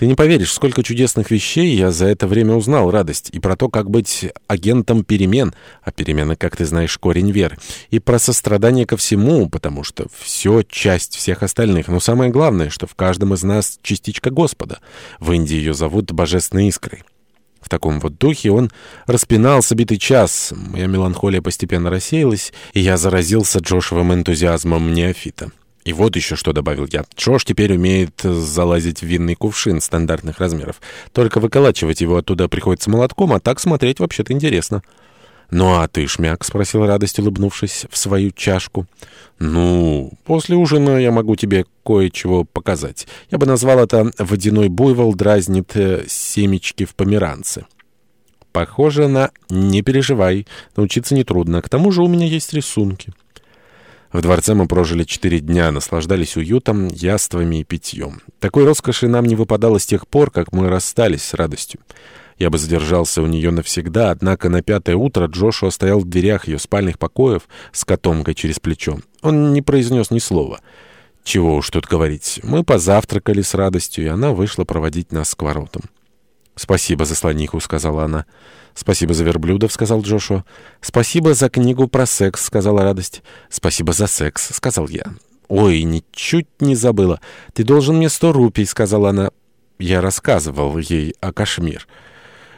Ты не поверишь, сколько чудесных вещей я за это время узнал, радость, и про то, как быть агентом перемен, а перемены, как ты знаешь, корень веры, и про сострадание ко всему, потому что все часть всех остальных, но самое главное, что в каждом из нас частичка Господа. В Индии ее зовут Божественной Искрой. В таком вот духе он распинался битый час. Моя меланхолия постепенно рассеялась, и я заразился Джошевым энтузиазмом неофита. И вот еще что добавил я. Джош теперь умеет залазить в винный кувшин стандартных размеров. Только выколачивать его оттуда приходится молотком, а так смотреть вообще-то интересно. «Ну а ты, Шмяк?» — спросил радость, улыбнувшись в свою чашку. «Ну, после ужина я могу тебе кое-чего показать. Я бы назвал это «Водяной буйвол дразнит э, семечки в померанце». Похоже на «Не переживай, научиться нетрудно. К тому же у меня есть рисунки». В дворце мы прожили четыре дня, наслаждались уютом, яствами и питьем. Такой роскоши нам не выпадало с тех пор, как мы расстались с радостью. Я бы задержался у нее навсегда, однако на пятое утро Джошуа стоял в дверях ее спальных покоев с котомкой через плечо. Он не произнес ни слова. Чего уж тут говорить. Мы позавтракали с радостью, и она вышла проводить нас к воротам. «Спасибо за слониху», — сказала она. «Спасибо за верблюдов», — сказал Джошуа. «Спасибо за книгу про секс», — сказала Радость. «Спасибо за секс», — сказал я. «Ой, ничуть не забыла. Ты должен мне сто рупий», — сказала она. Я рассказывал ей о Кашмир.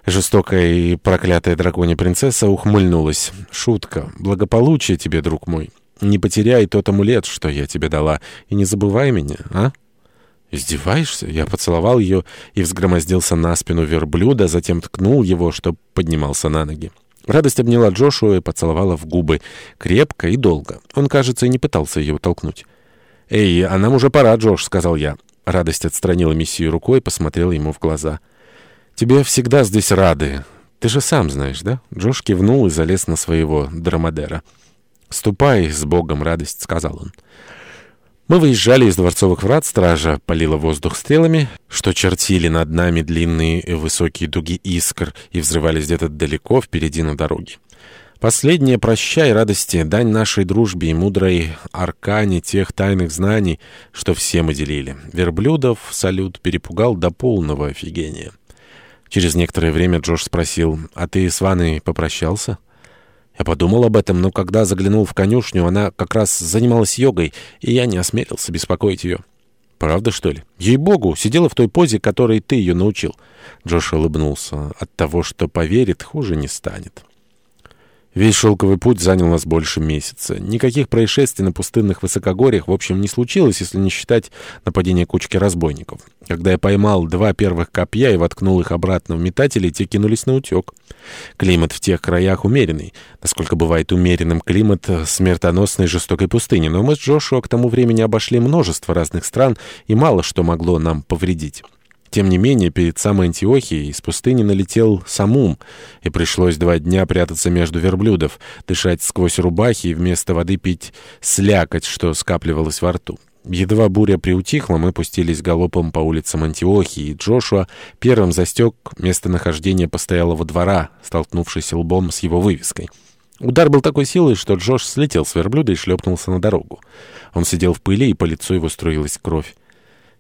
Жестокая и проклятая драконья принцесса ухмыльнулась. «Шутка. Благополучие тебе, друг мой. Не потеряй тот амулет, что я тебе дала, и не забывай меня, а?» «Издеваешься?» Я поцеловал ее и взгромоздился на спину верблюда, затем ткнул его, чтоб поднимался на ноги. Радость обняла Джошуа и поцеловала в губы. Крепко и долго. Он, кажется, и не пытался ее толкнуть. «Эй, а нам уже пора, Джош», — сказал я. Радость отстранила мессию рукой и посмотрела ему в глаза. «Тебе всегда здесь рады. Ты же сам знаешь, да?» Джош кивнул и залез на своего драмадера. «Ступай с Богом, радость», — сказал он. Мы выезжали из дворцовых врат, стража полила воздух стрелами, что чертили над нами длинные высокие дуги искр и взрывались где-то далеко впереди на дороге. Последнее прощай радости, дань нашей дружбе и мудрой аркане тех тайных знаний, что все мы делили. Верблюдов салют перепугал до полного офигения. Через некоторое время Джош спросил, «А ты с Ваной попрощался?» Я подумал об этом, но когда заглянул в конюшню, она как раз занималась йогой, и я не осмелился беспокоить ее. «Правда, что ли? Ей-богу, сидела в той позе, которой ты ее научил». Джош улыбнулся. «От того, что поверит, хуже не станет». Весь шелковый путь занял нас больше месяца. Никаких происшествий на пустынных высокогорьях, в общем, не случилось, если не считать нападения кучки разбойников. Когда я поймал два первых копья и воткнул их обратно в метатели, те кинулись на утек. Климат в тех краях умеренный. Насколько бывает умеренным климат смертоносной жестокой пустыни. Но мы с Джошуа к тому времени обошли множество разных стран, и мало что могло нам повредить. Тем не менее, перед самой Антиохией из пустыни налетел самум, и пришлось два дня прятаться между верблюдов, дышать сквозь рубахи и вместо воды пить слякоть, что скапливалось во рту. Едва буря приутихла, мы пустились галопом по улицам Антиохии, и Джошуа первым застег местонахождение постоялого двора, столкнувшись лбом с его вывеской. Удар был такой силой, что Джош слетел с верблюда и шлепнулся на дорогу. Он сидел в пыли, и по лицу его струилась кровь.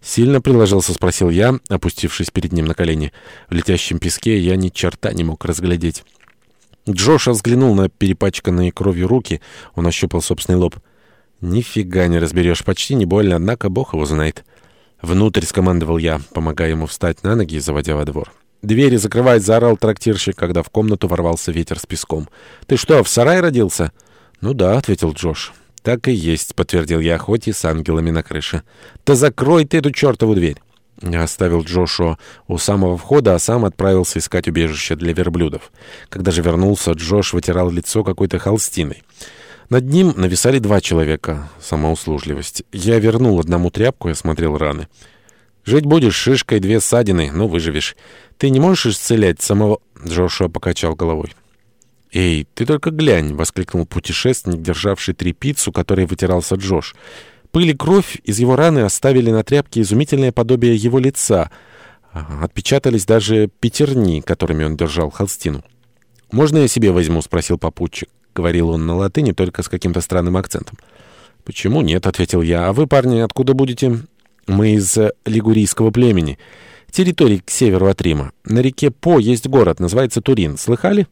«Сильно приложился?» — спросил я, опустившись перед ним на колени. В летящем песке я ни черта не мог разглядеть. Джош взглянул на перепачканные кровью руки. Он ощупал собственный лоб. «Нифига не разберешь. Почти не больно, однако бог его знает». «Внутрь», — скомандовал я, помогая ему встать на ноги и заводя во двор. «Двери закрывать!» — заорал трактирщик, когда в комнату ворвался ветер с песком. «Ты что, в сарае родился?» «Ну да», — ответил Джош. «Так и есть», — подтвердил я, и с ангелами на крыше. «Да закрой ты эту чертову дверь!» Я оставил Джошуа у самого входа, а сам отправился искать убежище для верблюдов. Когда же вернулся, Джош вытирал лицо какой-то холстиной. Над ним нависали два человека. Самоуслужливость. Я вернул одному тряпку и осмотрел раны. «Жить будешь шишкой, две ссадины, но выживешь. Ты не можешь исцелять самого...» Джошуа покачал головой. «Эй, ты только глянь!» — воскликнул путешественник, державший трепицу, которой вытирался Джош. Пыль и кровь из его раны оставили на тряпке изумительное подобие его лица. Отпечатались даже пятерни, которыми он держал холстину. «Можно я себе возьму?» — спросил попутчик. Говорил он на латыни, только с каким-то странным акцентом. «Почему нет?» — ответил я. «А вы, парни, откуда будете?» «Мы из лигурийского племени». территории к северу от Рима. На реке По есть город, называется Турин. Слыхали?